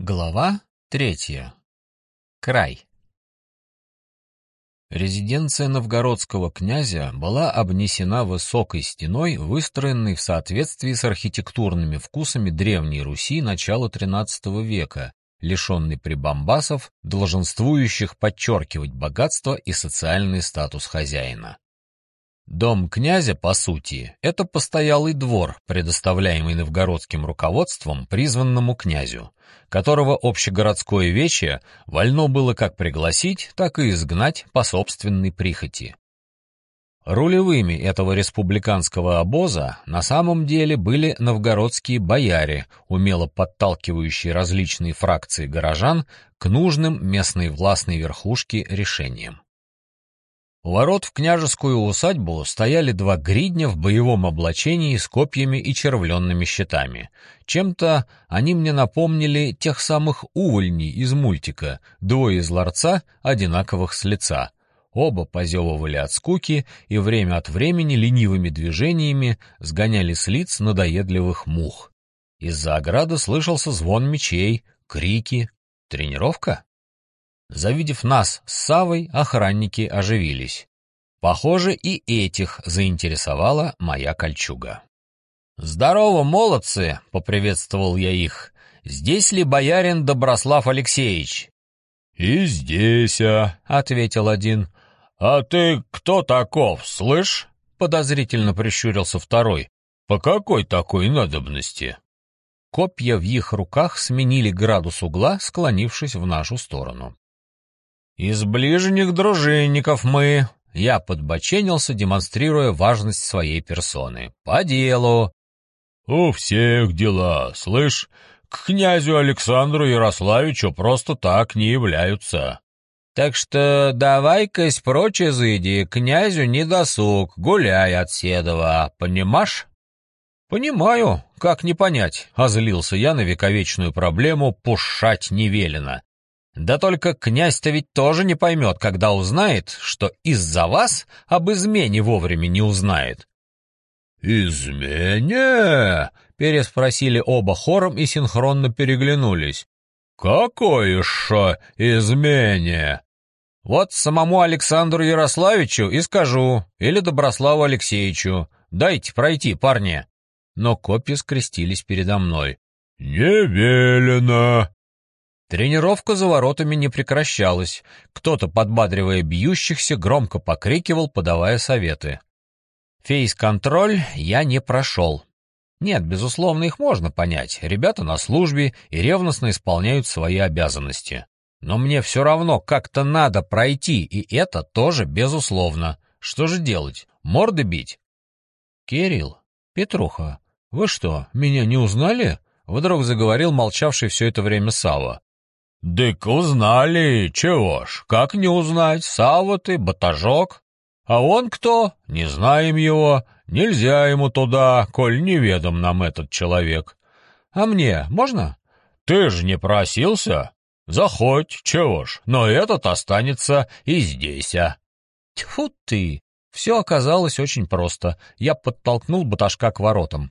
Глава третья. Край. Резиденция новгородского князя была обнесена высокой стеной, выстроенной в соответствии с архитектурными вкусами Древней Руси начала XIII века, лишенной прибамбасов, долженствующих подчеркивать богатство и социальный статус хозяина. Дом князя, по сути, это постоялый двор, предоставляемый новгородским руководством призванному князю, которого общегородское вече вольно было как пригласить, так и изгнать по собственной прихоти. Рулевыми этого республиканского обоза на самом деле были новгородские бояре, умело подталкивающие различные фракции горожан к нужным местной властной верхушке решениям. У ворот в княжескую усадьбу стояли два гридня в боевом облачении с копьями и червленными щитами. Чем-то они мне напомнили тех самых увольней из мультика, двое из ларца, одинаковых с лица. Оба позевывали от скуки и время от времени ленивыми движениями сгоняли с лиц надоедливых мух. Из-за ограды слышался звон мечей, крики. Тренировка? Завидев нас с Савой, охранники оживились. Похоже, и этих заинтересовала моя кольчуга. «Здорово, молодцы!» — поприветствовал я их. «Здесь ли боярин Доброслав Алексеевич?» «И здесь, а», — ответил один. «А ты кто таков, слышь?» — подозрительно прищурился второй. «По какой такой надобности?» Копья в их руках сменили градус угла, склонившись в нашу сторону. «Из ближних дружинников мы...» Я подбоченился, демонстрируя важность своей персоны. «По делу!» «У всех дела, слышь, к князю Александру Ярославичу просто так не являются». «Так что давай-кась прочь изыди, князю не досуг, гуляй от Седова, понимашь?» «Понимаю, как не понять», — озлился я на вековечную проблему «пушать не велено». Да только князь-то ведь тоже не поймет, когда узнает, что из-за вас об измене вовремя не узнает. «Измене?» — переспросили оба хором и синхронно переглянулись. «Какое шо измене?» «Вот самому Александру Ярославичу и скажу, или Доброславу Алексеевичу. Дайте пройти, парни». Но копья скрестились передо мной. «Не велено», Тренировка за воротами не прекращалась. Кто-то, подбадривая бьющихся, громко покрикивал, подавая советы. Фейс-контроль я не прошел. Нет, безусловно, их можно понять. Ребята на службе и ревностно исполняют свои обязанности. Но мне все равно как-то надо пройти, и это тоже безусловно. Что же делать? Морды бить? Кирилл, Петруха, вы что, меня не узнали? Вдруг заговорил молчавший все это время Сава. «Дык узнали, чего ж, как не узнать, Савва ты, батажок. А он кто? Не знаем его, нельзя ему туда, коль неведом нам этот человек. А мне можно? Ты ж не просился? Заходь, чего ж, но этот останется и здесь, а». Тьфу ты! Все оказалось очень просто. Я подтолкнул баташка к воротам.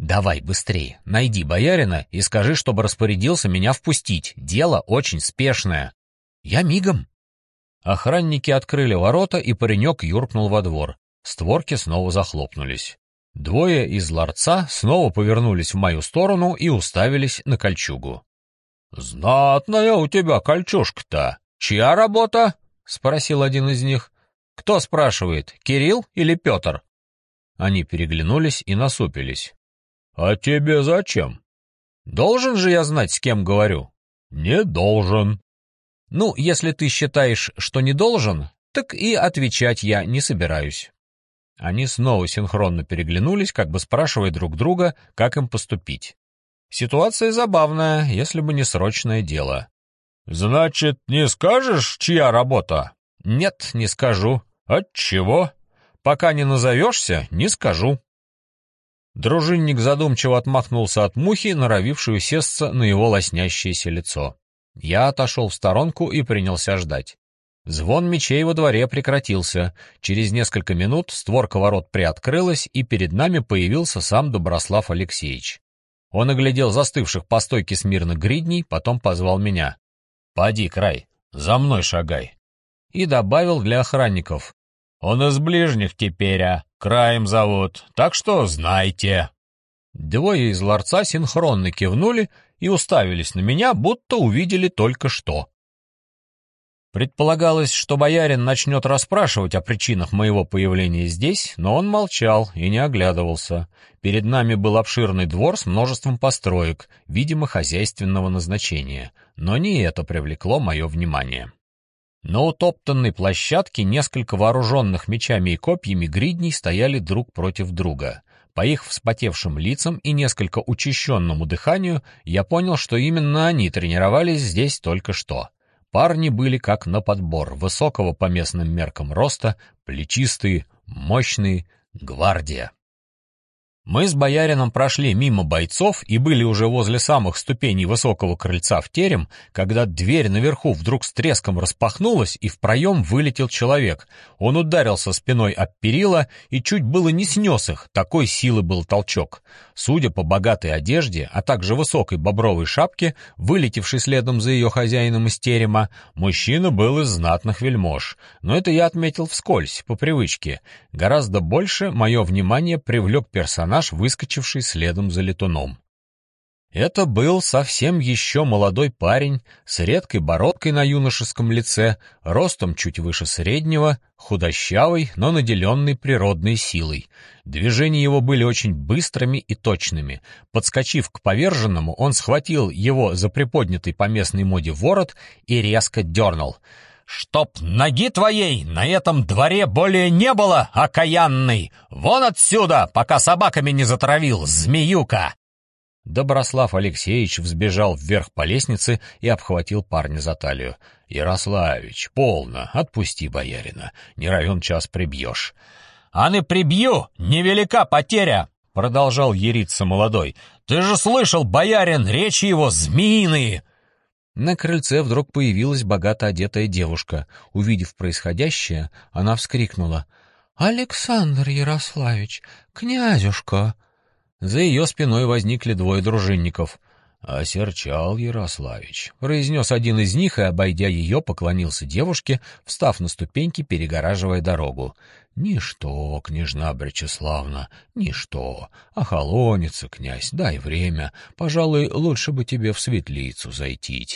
«Давай быстрее, найди боярина и скажи, чтобы распорядился меня впустить. Дело очень спешное». «Я мигом». Охранники открыли ворота, и паренек юркнул во двор. Створки снова захлопнулись. Двое из ларца снова повернулись в мою сторону и уставились на кольчугу. «Знатная у тебя кольчужка-то. Чья работа?» — спросил один из них. «Кто спрашивает, Кирилл или Петр?» Они переглянулись и насупились. «А тебе зачем?» «Должен же я знать, с кем говорю?» «Не должен». «Ну, если ты считаешь, что не должен, так и отвечать я не собираюсь». Они снова синхронно переглянулись, как бы спрашивая друг друга, как им поступить. Ситуация забавная, если бы не срочное дело. «Значит, не скажешь, чья работа?» «Нет, не скажу». «Отчего?» «Пока не назовешься, не скажу». Дружинник задумчиво отмахнулся от мухи, норовившей усесться на его лоснящееся лицо. Я отошел в сторонку и принялся ждать. Звон мечей во дворе прекратился. Через несколько минут створка ворот приоткрылась, и перед нами появился сам Доброслав Алексеевич. Он оглядел застывших по стойке смирно гридней, потом позвал меня. «Поди, край, за мной шагай». И добавил для охранников. «Он из ближних теперь, а краем зовут, так что знайте». Двое из ларца синхронно кивнули и уставились на меня, будто увидели только что. Предполагалось, что боярин начнет расспрашивать о причинах моего появления здесь, но он молчал и не оглядывался. Перед нами был обширный двор с множеством построек, видимо, хозяйственного назначения, но не это привлекло мое внимание. На утоптанной площадке несколько вооруженных мечами и копьями гридней стояли друг против друга. По их вспотевшим лицам и несколько учащенному дыханию я понял, что именно они тренировались здесь только что. Парни были как на подбор, высокого по местным меркам роста, плечистые, мощные, гвардия. Мы с боярином прошли мимо бойцов и были уже возле самых ступеней высокого крыльца в терем, когда дверь наверху вдруг с треском распахнулась, и в проем вылетел человек. Он ударился спиной об перила и чуть было не снес их, такой силы был толчок. Судя по богатой одежде, а также высокой бобровой шапке, вылетевшей следом за ее хозяином из терема, мужчина был из знатных вельмож. Но это я отметил вскользь, по привычке. Гораздо больше мое внимание привлек персонаж, персонаж, выскочивший следом за летуном. Это был совсем еще молодой парень с редкой бородкой на юношеском лице, ростом чуть выше среднего, худощавый, но наделенный природной силой. Движения его были очень быстрыми и точными. Подскочив к поверженному, он схватил его за приподнятый по местной моде ворот и резко дернул — «Чтоб ноги твоей на этом дворе более не было, окаянный! Вон отсюда, пока собаками не затравил, змеюка!» Доброслав Алексеевич взбежал вверх по лестнице и обхватил парня за талию. «Ярославич, полно, отпусти боярина, не равен час прибьешь». «А не прибью, невелика потеря!» — продолжал ериться молодой. «Ты же слышал, боярин, речи его змеиные!» На крыльце вдруг появилась богато одетая девушка. Увидев происходящее, она вскрикнула. «Александр Ярославич, князюшка!» За ее спиной возникли двое дружинников. «Осерчал Ярославич», — произнес один из них и, обойдя ее, поклонился девушке, встав на ступеньки, перегораживая дорогу. «Ничто, княжна Бречеславна, ничто. Охолонится, князь, дай время. Пожалуй, лучше бы тебе в светлицу зайти».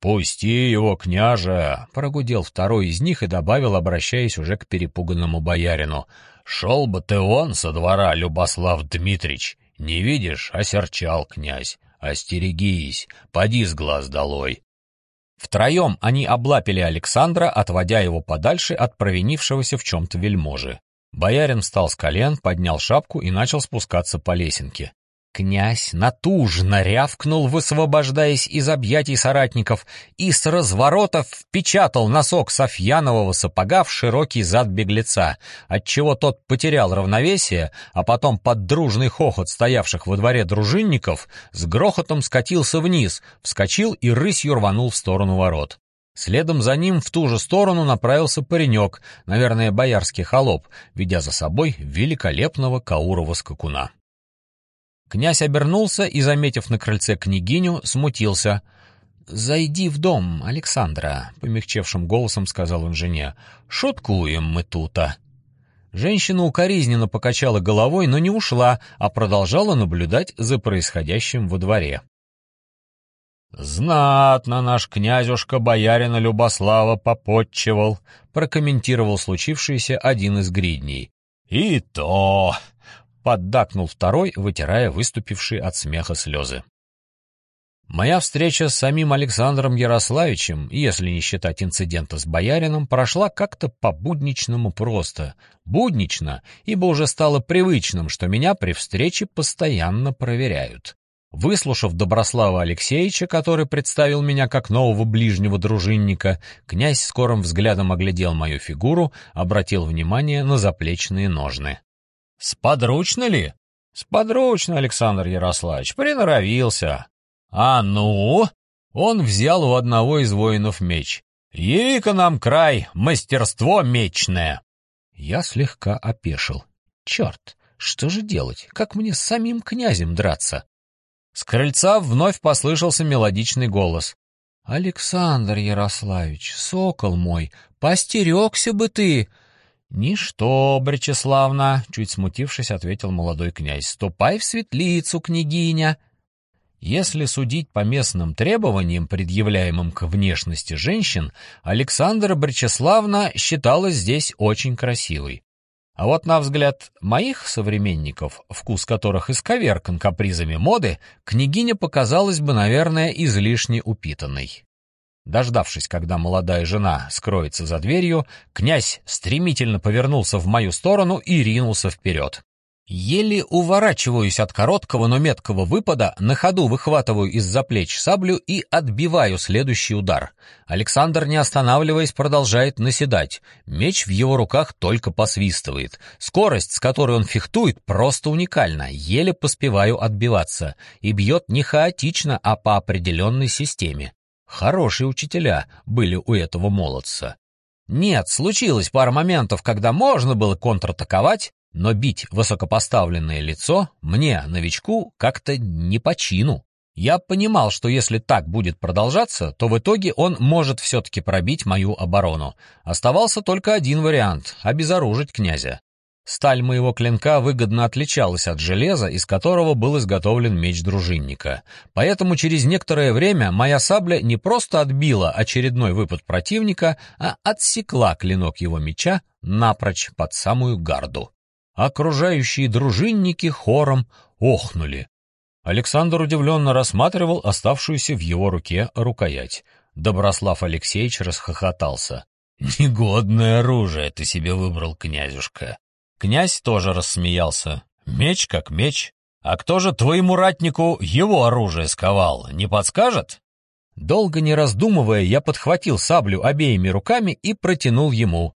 «Пусти его, княже!» — прогудел второй из них и добавил, обращаясь уже к перепуганному боярину. «Шел бы ты он со двора, Любослав Дмитрич! Не видишь, осерчал князь. «Остерегись, поди с глаз долой». Втроем они облапили Александра, отводя его подальше от провинившегося в чем-то вельможи. Боярин встал с колен, поднял шапку и начал спускаться по лесенке. Князь натужно рявкнул, высвобождаясь из объятий соратников, и с разворота впечатал носок Софьянового сапога в широкий зад беглеца, отчего тот потерял равновесие, а потом под дружный хохот стоявших во дворе дружинников с грохотом скатился вниз, вскочил и рысью рванул в сторону ворот. Следом за ним в ту же сторону направился паренек, наверное, боярский холоп, ведя за собой великолепного Каурова скакуна. Князь обернулся и, заметив на крыльце княгиню, смутился. «Зайди в дом, Александра», — помягчевшим голосом сказал он жене. «Шуткуем мы тута». Женщина укоризненно покачала головой, но не ушла, а продолжала наблюдать за происходящим во дворе. «Знатно наш князюшка боярина Любослава попотчевал», — прокомментировал случившееся один из гридней. «И то поддакнул второй, вытирая выступившие от смеха слезы. Моя встреча с самим Александром Ярославичем, если не считать инцидента с боярином, прошла как-то по-будничному просто. Буднично, ибо уже стало привычным, что меня при встрече постоянно проверяют. Выслушав Доброслава Алексеевича, который представил меня как нового ближнего дружинника, князь скорым взглядом оглядел мою фигуру, обратил внимание на заплечные ножны. Сподручно ли? Сподручно, Александр Ярославович, приноровился. А ну? Он взял у одного из воинов меч. Яви-ка нам край, мастерство мечное. Я слегка опешил. Черт, что же делать? Как мне с самим князем драться? С крыльца вновь послышался мелодичный голос. «Александр Ярославич, сокол мой, постерегся бы ты!» «Ничто, Бречеславна!» — чуть смутившись, ответил молодой князь. «Ступай в светлицу, княгиня!» Если судить по местным требованиям, предъявляемым к внешности женщин, Александра Бречеславна считалась здесь очень красивой. А вот на взгляд моих современников, вкус которых исковеркан капризами моды, княгиня показалась бы, наверное, излишне упитанной. Дождавшись, когда молодая жена скроется за дверью, князь стремительно повернулся в мою сторону и ринулся вперед. Еле уворачиваюсь от короткого, но меткого выпада, на ходу выхватываю из-за плеч саблю и отбиваю следующий удар. Александр, не останавливаясь, продолжает наседать. Меч в его руках только посвистывает. Скорость, с которой он фехтует, просто уникальна. Еле поспеваю отбиваться. И бьет не хаотично, а по определенной системе. Хорошие учителя были у этого молодца. Нет, случилось пара моментов, когда можно было контратаковать, но бить высокопоставленное лицо мне, новичку, как-то не по чину. Я понимал, что если так будет продолжаться, то в итоге он может все-таки пробить мою оборону. Оставался только один вариант — обезоружить князя. Сталь моего клинка выгодно отличалась от железа, из которого был изготовлен меч дружинника. Поэтому через некоторое время моя сабля не просто отбила очередной выпад противника, а отсекла клинок его меча напрочь под самую гарду окружающие дружинники хором охнули. Александр удивленно рассматривал оставшуюся в его руке рукоять. Доброслав Алексеевич расхохотался. «Негодное оружие ты себе выбрал, князюшка». Князь тоже рассмеялся. «Меч как меч. А кто же твоему ратнику его оружие сковал, не подскажет?» Долго не раздумывая, я подхватил саблю обеими руками и протянул ему.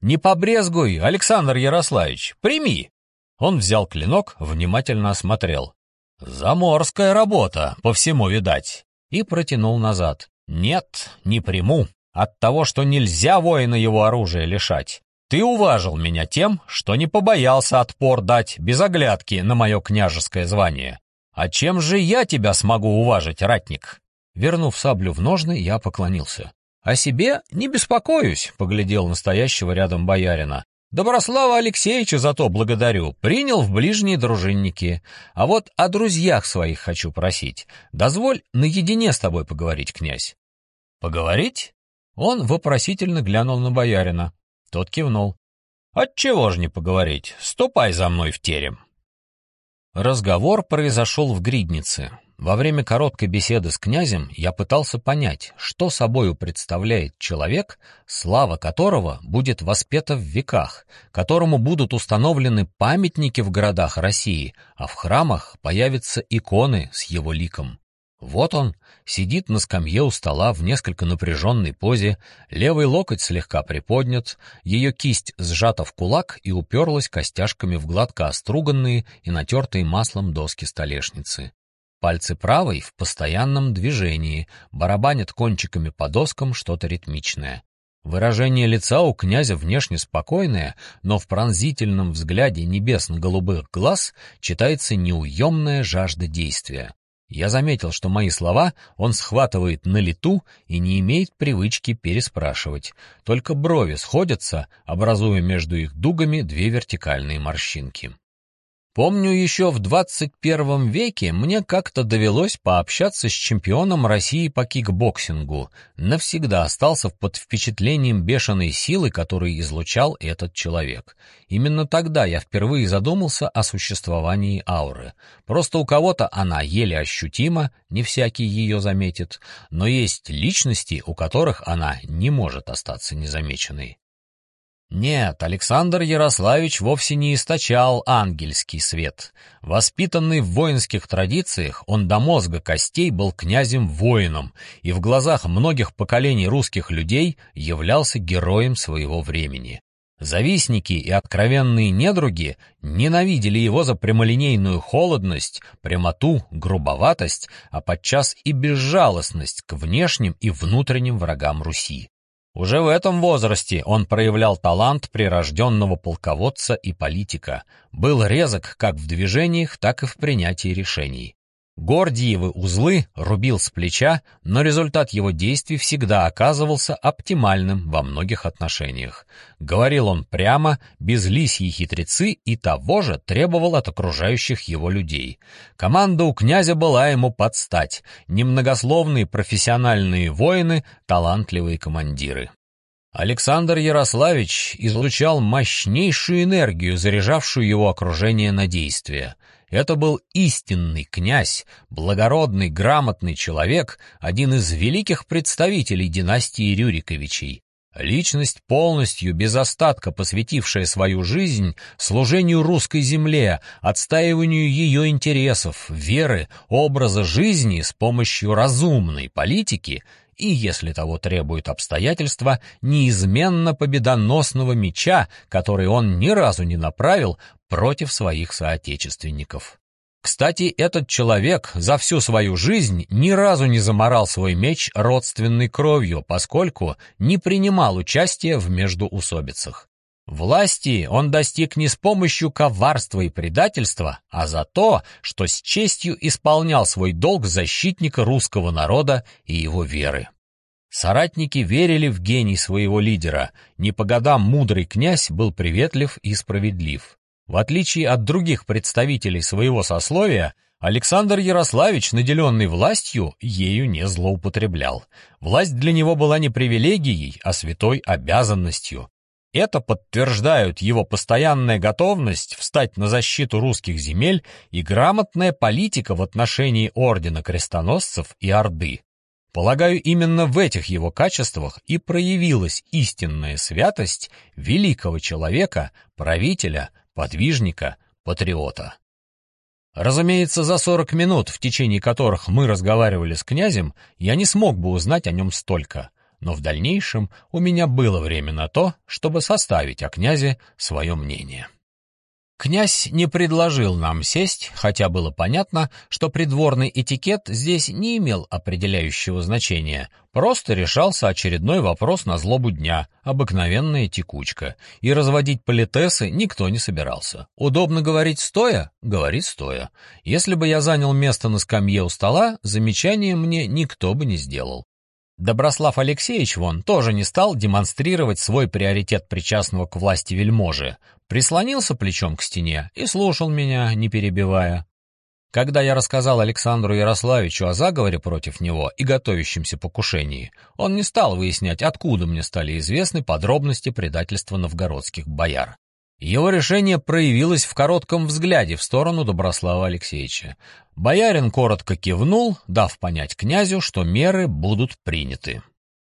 «Не побрезгуй, Александр Ярославич, прими!» Он взял клинок, внимательно осмотрел. «Заморская работа, по всему видать!» И протянул назад. «Нет, не приму. От того, что нельзя воина его оружия лишать. Ты уважил меня тем, что не побоялся отпор дать без оглядки на мое княжеское звание. А чем же я тебя смогу уважить, ратник?» Вернув саблю в ножны, я поклонился. «О себе не беспокоюсь», — поглядел настоящего рядом боярина. «Доброслава Алексеевича зато благодарю, принял в ближние дружинники. А вот о друзьях своих хочу просить. Дозволь наедине с тобой поговорить, князь». «Поговорить?» Он вопросительно глянул на боярина. Тот кивнул. «Отчего ж не поговорить? Ступай за мной в терем». Разговор произошел в гриднице. Во время короткой беседы с князем я пытался понять, что собою представляет человек, слава которого будет воспета в веках, которому будут установлены памятники в городах России, а в храмах появятся иконы с его ликом. Вот он, сидит на скамье у стола в несколько напряженной позе, левый локоть слегка приподнят, ее кисть сжата в кулак и уперлась костяшками в гладко оструганные и натертые маслом доски столешницы. Пальцы правой в постоянном движении, барабанят кончиками по доскам что-то ритмичное. Выражение лица у князя внешне спокойное, но в пронзительном взгляде небесно-голубых глаз читается неуемная жажда действия. Я заметил, что мои слова он схватывает на лету и не имеет привычки переспрашивать. Только брови сходятся, образуя между их дугами две вертикальные морщинки. Помню, еще в 21 веке мне как-то довелось пообщаться с чемпионом России по кикбоксингу. Навсегда остался под впечатлением бешеной силы, которую излучал этот человек. Именно тогда я впервые задумался о существовании ауры. Просто у кого-то она еле ощутима, не всякий ее заметит, но есть личности, у которых она не может остаться незамеченной. Нет, Александр Ярославич вовсе не источал ангельский свет. Воспитанный в воинских традициях, он до мозга костей был князем-воином и в глазах многих поколений русских людей являлся героем своего времени. Завистники и откровенные недруги ненавидели его за прямолинейную холодность, прямоту, грубоватость, а подчас и безжалостность к внешним и внутренним врагам Руси. Уже в этом возрасте он проявлял талант прирожденного полководца и политика, был резок как в движениях, так и в принятии решений. Гордиевы узлы рубил с плеча, но результат его действий всегда оказывался оптимальным во многих отношениях. Говорил он прямо, без лисьей хитрецы и того же требовал от окружающих его людей. Команда у князя была ему под стать, немногословные профессиональные воины, талантливые командиры. Александр Ярославич излучал мощнейшую энергию, заряжавшую его окружение на действие — это был истинный князь, благородный, грамотный человек, один из великих представителей династии Рюриковичей. Личность, полностью, без остатка посвятившая свою жизнь служению русской земле, отстаиванию ее интересов, веры, образа жизни с помощью разумной политики и, если того требуют обстоятельства, неизменно победоносного меча, который он ни разу не направил против своих соотечественников. Кстати, этот человек за всю свою жизнь ни разу не заморал свой меч родственной кровью, поскольку не принимал участия в междуусобицах. Власти он достиг не с помощью коварства и предательства, а за то, что с честью исполнял свой долг защитника русского народа и его веры. Соратники верили в гений своего лидера, не по годам мудрый князь был приветлив и справедлив. В отличие от других представителей своего сословия, Александр Ярославич, наделенный властью, ею не злоупотреблял. Власть для него была не привилегией, а святой обязанностью. Это подтверждают его постоянная готовность встать на защиту русских земель и грамотная политика в отношении ордена крестоносцев и Орды. Полагаю, именно в этих его качествах и проявилась истинная святость великого человека, правителя, подвижника, патриота. Разумеется, за 40 минут, в течение которых мы разговаривали с князем, я не смог бы узнать о нем столько, но в дальнейшем у меня было время на то, чтобы составить о князе свое мнение. Князь не предложил нам сесть, хотя было понятно, что придворный этикет здесь не имел определяющего значения. Просто решался очередной вопрос на злобу дня, обыкновенная текучка. И разводить политесы никто не собирался. Удобно говорить стоя? Говорить стоя. Если бы я занял место на скамье у стола, замечания мне никто бы не сделал. Доброслав Алексеевич вон тоже не стал демонстрировать свой приоритет причастного к власти вельможи, прислонился плечом к стене и слушал меня, не перебивая. Когда я рассказал Александру Ярославичу о заговоре против него и готовящемся покушении, он не стал выяснять, откуда мне стали известны подробности предательства новгородских бояр. Его решение проявилось в коротком взгляде в сторону Доброслава Алексеевича. Боярин коротко кивнул, дав понять князю, что меры будут приняты.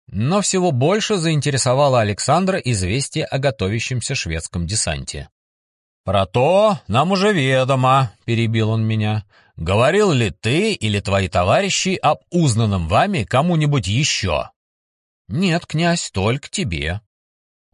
Но всего больше заинтересовало Александра известие о готовящемся шведском десанте. «Про то нам уже ведомо», — перебил он меня. «Говорил ли ты или твои товарищи об узнанном вами кому-нибудь еще?» «Нет, князь, только тебе»,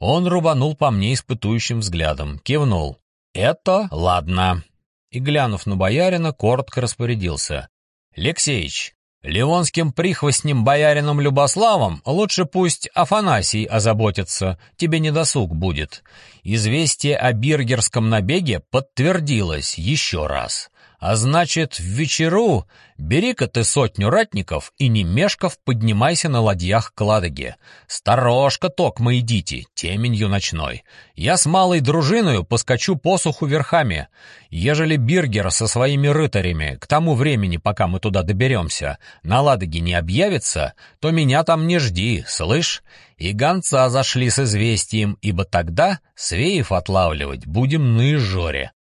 он рубанул по мне испытующим взглядом, кивнул. «Это ладно». И, глянув на боярина, коротко распорядился. «Алексеич, ливонским прихвостнем боярином Любославом лучше пусть Афанасий озаботится, тебе недосуг будет. Известие о биргерском набеге подтвердилось еще раз. А значит, в вечеру бери-ка ты сотню ратников и не мешков поднимайся на ладьях к Ладоге. Сторожка токмо идите, теменью ночной. Я с малой дружиною поскочу посуху верхами. Ежели Биргер со своими рытарями к тому времени, пока мы туда доберемся, на Ладоге не объявится, то меня там не жди, слышь? И гонца зашли с известием, ибо тогда свеев отлавливать будем на изжоре.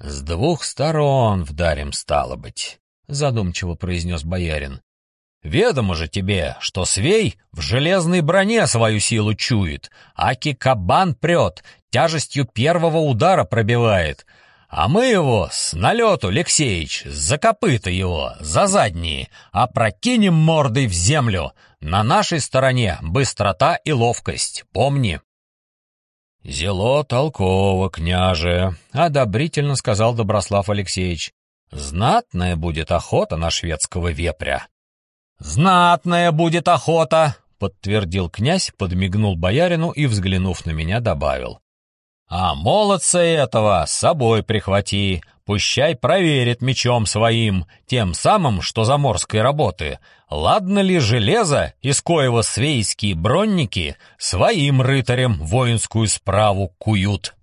«С двух сторон вдарим, стало быть», — задумчиво произнес боярин. «Ведомо же тебе, что свей в железной броне свою силу чует, аки кабан прет, тяжестью первого удара пробивает, а мы его с налету, Алексеич, за копыта его, за задние, опрокинем мордой в землю. На нашей стороне быстрота и ловкость, помни». «Зело толково, княже», — одобрительно сказал Доброслав Алексеевич. «Знатная будет охота на шведского вепря». «Знатная будет охота», — подтвердил князь, подмигнул боярину и, взглянув на меня, добавил. А молодца этого с собой прихвати, пущай проверит мечом своим, тем самым, что заморской работы, ладно ли железо, из коего свейские бронники своим рытарям воинскую справу куют».